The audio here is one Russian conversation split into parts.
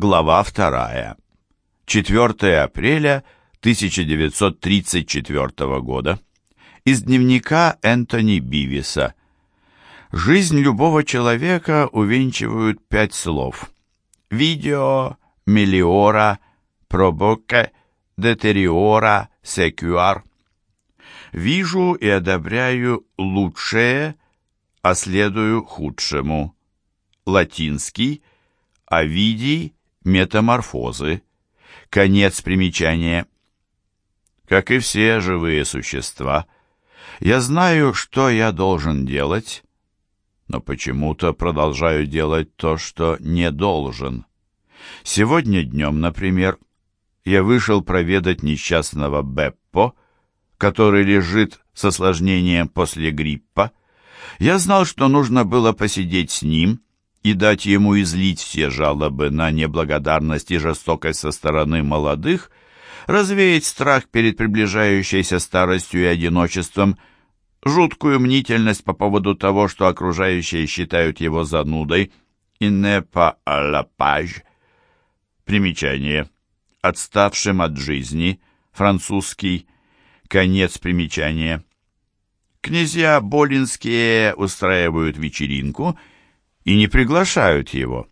Глава 2. 4 апреля 1934 года. Из дневника Энтони Бивиса. Жизнь любого человека увенчивают пять слов. Видео, мелиора, пробоке, детериора, секуар. Вижу и одобряю лучшее, а следую худшему. Латинский, Овидий, метаморфозы. Конец примечания. Как и все живые существа, я знаю, что я должен делать, но почему-то продолжаю делать то, что не должен. Сегодня днем, например, я вышел проведать несчастного Беппо, который лежит с осложнением после гриппа. Я знал, что нужно было посидеть с ним и дать ему излить все жалобы на неблагодарность и жестокость со стороны молодых, развеять страх перед приближающейся старостью и одиночеством, жуткую мнительность по поводу того, что окружающие считают его занудой, и не по page. Примечание. Отставшим от жизни, французский, конец примечания. Князья Болинские устраивают вечеринку — и не приглашают его.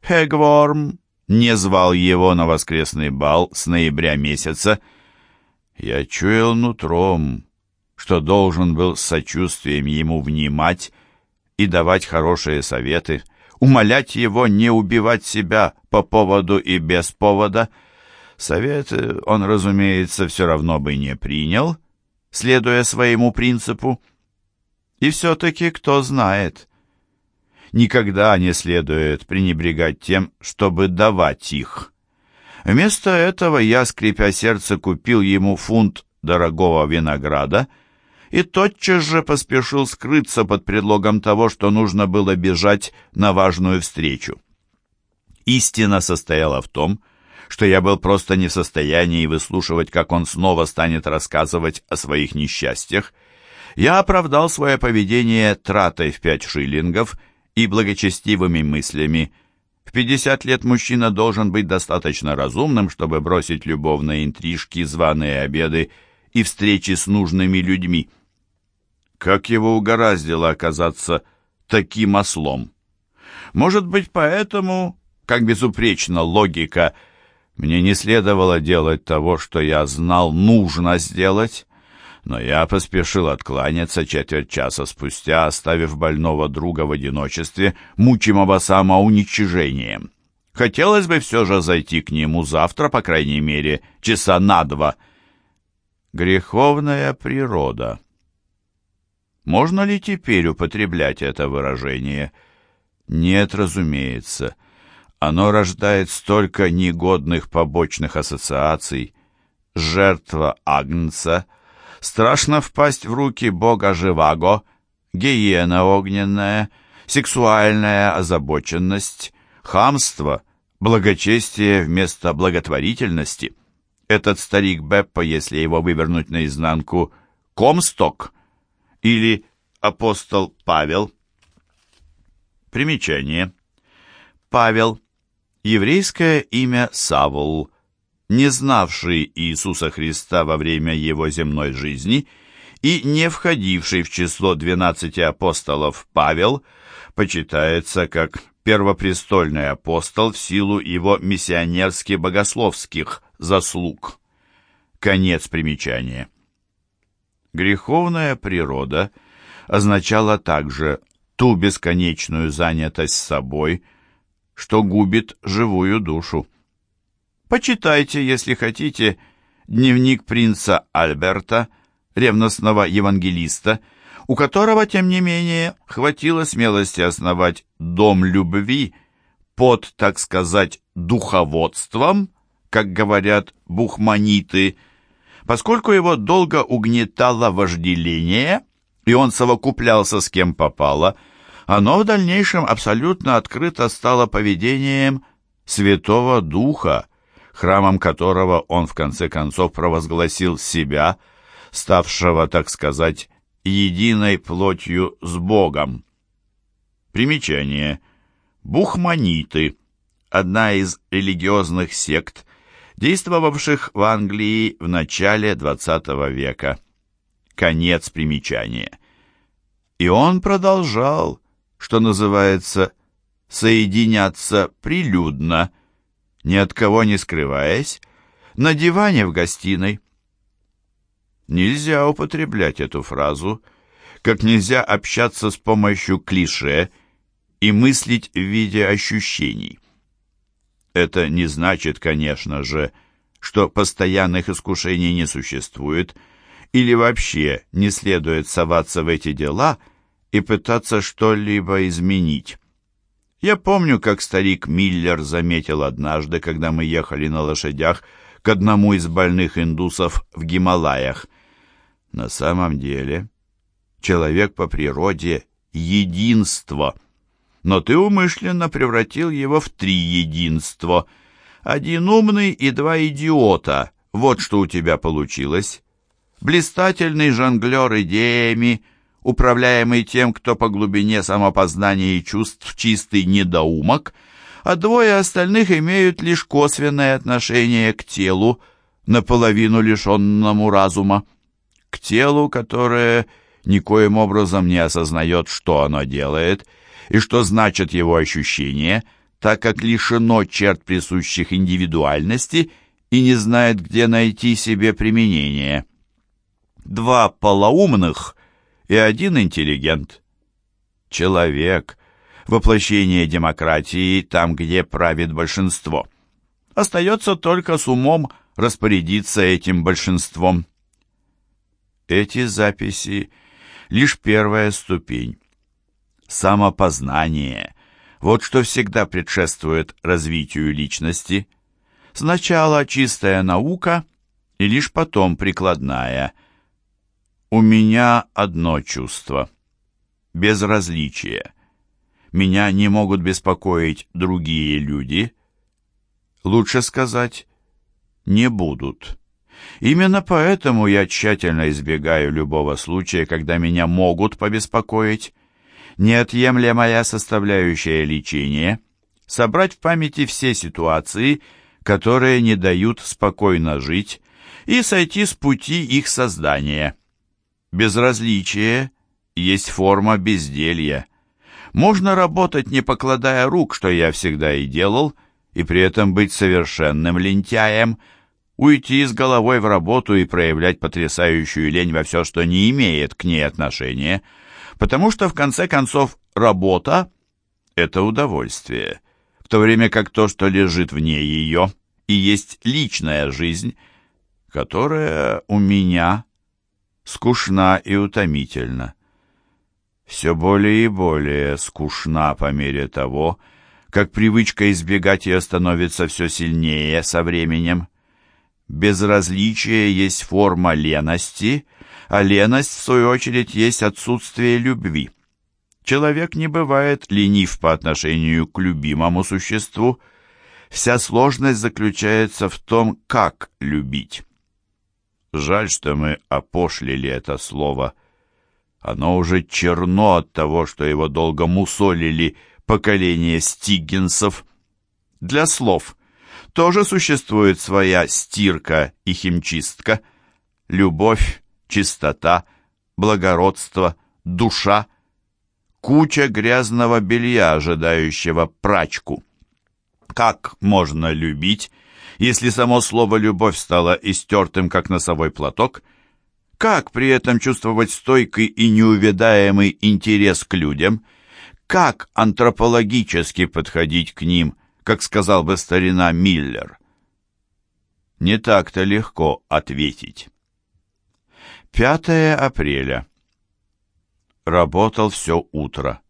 Хэгворм не звал его на воскресный бал с ноября месяца. Я чуял нутром, что должен был с сочувствием ему внимать и давать хорошие советы, умолять его не убивать себя по поводу и без повода. Советы он, разумеется, все равно бы не принял, следуя своему принципу. И все-таки кто знает, никогда не следует пренебрегать тем, чтобы давать их. Вместо этого я, скрипя сердце, купил ему фунт дорогого винограда и тотчас же поспешил скрыться под предлогом того, что нужно было бежать на важную встречу. Истина состояла в том, что я был просто не в состоянии выслушивать, как он снова станет рассказывать о своих несчастьях. Я оправдал свое поведение тратой в пять шиллингов – и благочестивыми мыслями. В 50 лет мужчина должен быть достаточно разумным, чтобы бросить любовные интрижки, званые обеды и встречи с нужными людьми. Как его угораздило оказаться таким ослом? Может быть, поэтому, как безупречна логика, мне не следовало делать того, что я знал нужно сделать? Но я поспешил откланяться четверть часа спустя, оставив больного друга в одиночестве, мучимого самоуничижением. Хотелось бы все же зайти к нему завтра, по крайней мере, часа на два. Греховная природа. Можно ли теперь употреблять это выражение? Нет, разумеется. Оно рождает столько негодных побочных ассоциаций. Жертва Агнца — Страшно впасть в руки бога Живаго, гиена огненная, сексуальная озабоченность, хамство, благочестие вместо благотворительности. Этот старик Беппо, если его вывернуть наизнанку, Комсток или апостол Павел. Примечание. Павел. Еврейское имя Савул не знавший Иисуса Христа во время его земной жизни и не входивший в число двенадцати апостолов Павел, почитается как первопрестольный апостол в силу его миссионерски-богословских заслуг. Конец примечания. Греховная природа означала также ту бесконечную занятость собой, что губит живую душу. Почитайте, если хотите, дневник принца Альберта, ревностного евангелиста, у которого, тем не менее, хватило смелости основать дом любви под, так сказать, духоводством, как говорят бухманиты, поскольку его долго угнетало вожделение, и он совокуплялся с кем попало, оно в дальнейшем абсолютно открыто стало поведением Святого Духа, храмом которого он в конце концов провозгласил себя, ставшего, так сказать, единой плотью с Богом. Примечание. Бухманиты. одна из религиозных сект, действовавших в Англии в начале XX века. Конец примечания. И он продолжал, что называется, соединяться прилюдно, ни от кого не скрываясь, на диване в гостиной. Нельзя употреблять эту фразу, как нельзя общаться с помощью клише и мыслить в виде ощущений. Это не значит, конечно же, что постоянных искушений не существует или вообще не следует соваться в эти дела и пытаться что-либо изменить. Я помню, как старик Миллер заметил однажды, когда мы ехали на лошадях к одному из больных индусов в Гималаях. На самом деле, человек по природе — единство — но ты умышленно превратил его в три единства. Один умный и два идиота. Вот что у тебя получилось. Блистательный жонглер идеями, управляемый тем, кто по глубине самопознания и чувств чистый недоумок, а двое остальных имеют лишь косвенное отношение к телу, наполовину лишенному разума, к телу, которое никоим образом не осознает, что оно делает — и что значит его ощущение, так как лишено черт присущих индивидуальности и не знает, где найти себе применение. Два полоумных и один интеллигент. Человек — воплощение демократии там, где правит большинство. Остается только с умом распорядиться этим большинством. Эти записи — лишь первая ступень самопознание. Вот что всегда предшествует развитию личности. Сначала чистая наука и лишь потом прикладная. У меня одно чувство — безразличие. Меня не могут беспокоить другие люди. Лучше сказать, не будут. Именно поэтому я тщательно избегаю любого случая, когда меня могут побеспокоить неотъемлемая составляющая лечения – собрать в памяти все ситуации, которые не дают спокойно жить, и сойти с пути их создания. Безразличие есть форма безделья. Можно работать, не покладая рук, что я всегда и делал, и при этом быть совершенным лентяем, уйти с головой в работу и проявлять потрясающую лень во все, что не имеет к ней отношения – потому что, в конце концов, работа — это удовольствие, в то время как то, что лежит вне ее, и есть личная жизнь, которая у меня скучна и утомительна. Все более и более скучна по мере того, как привычка избегать ее становится все сильнее со временем. Безразличие есть форма лености — а леность, в свою очередь, есть отсутствие любви. Человек не бывает ленив по отношению к любимому существу. Вся сложность заключается в том, как любить. Жаль, что мы опошлили это слово. Оно уже черно от того, что его долго мусолили поколение стиггинсов. Для слов тоже существует своя стирка и химчистка. Любовь чистота, благородство, душа, куча грязного белья, ожидающего прачку. Как можно любить, если само слово «любовь» стало истертым, как носовой платок? Как при этом чувствовать стойкий и неувядаемый интерес к людям? Как антропологически подходить к ним, как сказал бы старина Миллер? Не так-то легко ответить. 5 апреля. Работал все утро.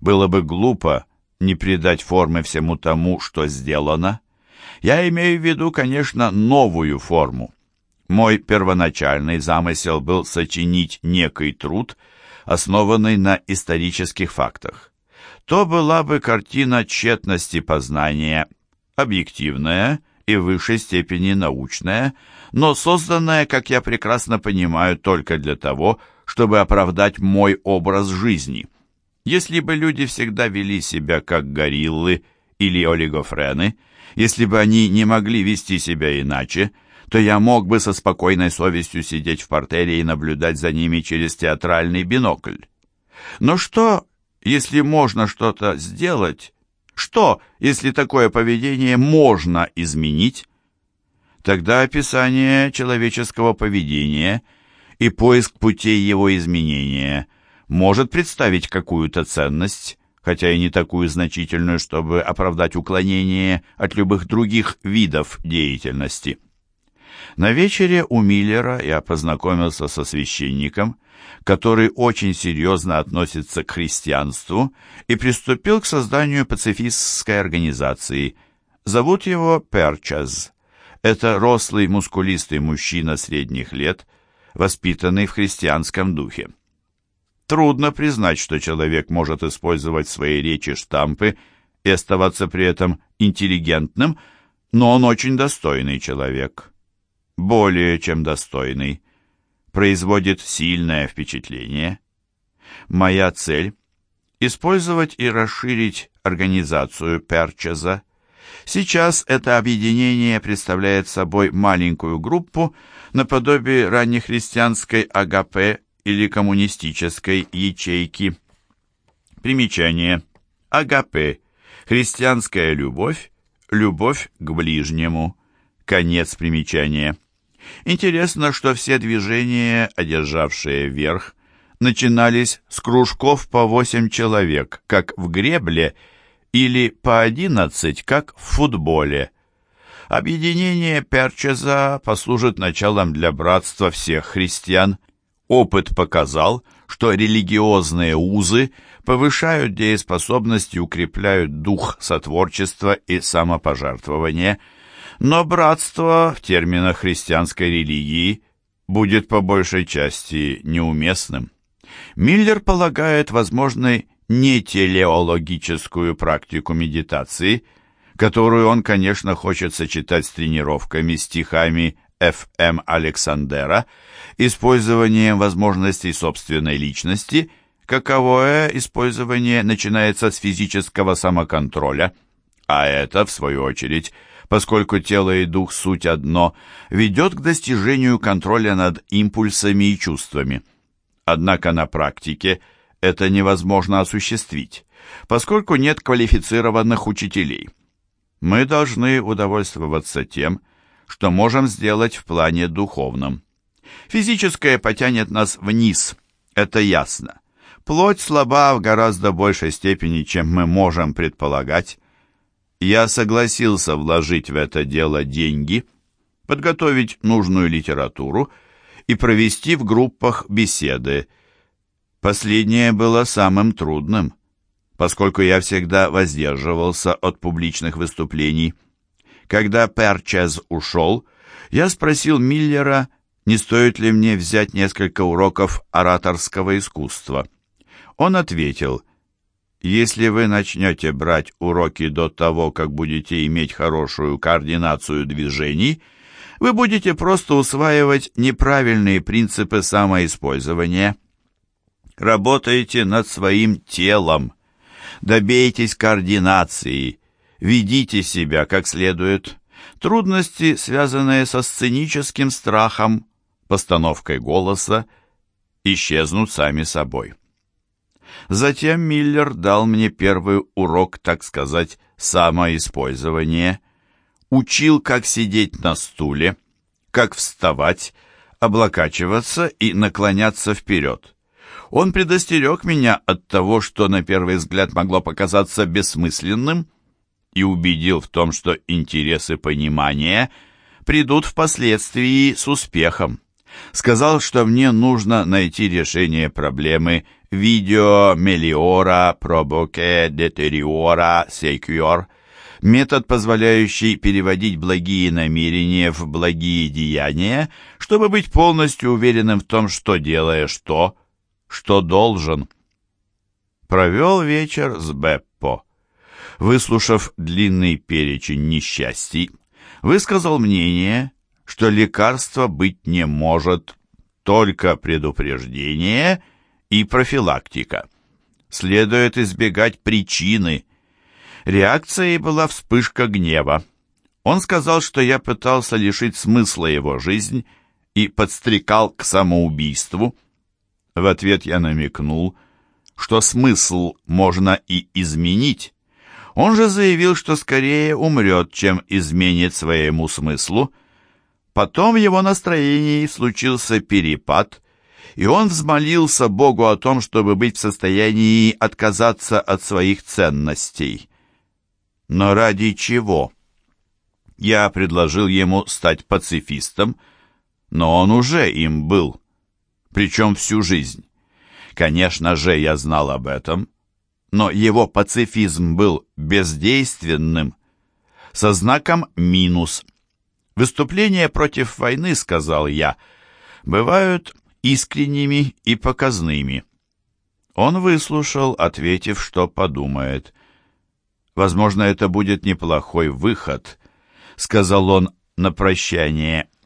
Было бы глупо не придать формы всему тому, что сделано. Я имею в виду, конечно, новую форму. Мой первоначальный замысел был сочинить некий труд, основанный на исторических фактах. То была бы картина тщетности познания, объективная и в высшей степени научная, но созданная, как я прекрасно понимаю, только для того, чтобы оправдать мой образ жизни. Если бы люди всегда вели себя как гориллы или олигофрены, если бы они не могли вести себя иначе, то я мог бы со спокойной совестью сидеть в портере и наблюдать за ними через театральный бинокль. Но что, если можно что-то сделать? Что, если такое поведение можно изменить? Тогда описание человеческого поведения и поиск путей его изменения может представить какую-то ценность, хотя и не такую значительную, чтобы оправдать уклонение от любых других видов деятельности. На вечере у Миллера я познакомился со священником, который очень серьезно относится к христианству и приступил к созданию пацифистской организации. Зовут его Перчаз. Это рослый, мускулистый мужчина средних лет, воспитанный в христианском духе. Трудно признать, что человек может использовать в своей речи штампы и оставаться при этом интеллигентным, но он очень достойный человек. Более чем достойный. Производит сильное впечатление. Моя цель – использовать и расширить организацию Перчеза. Сейчас это объединение представляет собой маленькую группу наподобие раннехристианской АГП или коммунистической ячейки. Примечание. АГП. Христианская любовь. Любовь к ближнему. Конец примечания. Интересно, что все движения, одержавшие верх, начинались с кружков по восемь человек, как в гребле, или по одиннадцать, как в футболе. Объединение Перчеза послужит началом для братства всех христиан, Опыт показал, что религиозные узы повышают дееспособность и укрепляют дух сотворчества и самопожертвования, но братство в терминах христианской религии будет по большей части неуместным. Миллер полагает возможной нетелеологическую практику медитации, которую он, конечно, хочет сочетать с тренировками, стихами Ф.М. Александера, использованием возможностей собственной личности, каковое использование начинается с физического самоконтроля, а это, в свою очередь, поскольку тело и дух суть одно, ведет к достижению контроля над импульсами и чувствами. Однако на практике это невозможно осуществить, поскольку нет квалифицированных учителей. Мы должны удовольствоваться тем, что можем сделать в плане духовном. Физическое потянет нас вниз, это ясно. Плоть слаба в гораздо большей степени, чем мы можем предполагать. Я согласился вложить в это дело деньги, подготовить нужную литературу и провести в группах беседы. Последнее было самым трудным, поскольку я всегда воздерживался от публичных выступлений. Когда Перчез ушел, я спросил Миллера, не стоит ли мне взять несколько уроков ораторского искусства. Он ответил, «Если вы начнете брать уроки до того, как будете иметь хорошую координацию движений, вы будете просто усваивать неправильные принципы самоиспользования. Работайте над своим телом, добейтесь координации, ведите себя как следует. Трудности, связанные со сценическим страхом, постановкой голоса, исчезнут сами собой. Затем Миллер дал мне первый урок, так сказать, самоиспользования. Учил, как сидеть на стуле, как вставать, облокачиваться и наклоняться вперед. Он предостерег меня от того, что на первый взгляд могло показаться бессмысленным, и убедил в том, что интересы понимания придут впоследствии с успехом. Сказал, что мне нужно найти решение проблемы видео мелиора пробоке детериора секьор, метод, позволяющий переводить благие намерения в благие деяния, чтобы быть полностью уверенным в том, что делаешь то, что должен. Провел вечер с Беппо выслушав длинный перечень несчастий, высказал мнение, что лекарства быть не может, только предупреждение и профилактика. Следует избегать причины. Реакцией была вспышка гнева. Он сказал, что я пытался лишить смысла его жизнь и подстрекал к самоубийству. В ответ я намекнул, что смысл можно и изменить. Он же заявил, что скорее умрет, чем изменит своему смыслу. Потом его настроении случился перепад, и он взмолился Богу о том, чтобы быть в состоянии отказаться от своих ценностей. Но ради чего? Я предложил ему стать пацифистом, но он уже им был, причем всю жизнь. Конечно же, я знал об этом, но его пацифизм был бездейственным, со знаком «минус». Выступления против войны, сказал я, бывают искренними и показными. Он выслушал, ответив, что подумает. Возможно, это будет неплохой выход, сказал он на прощание.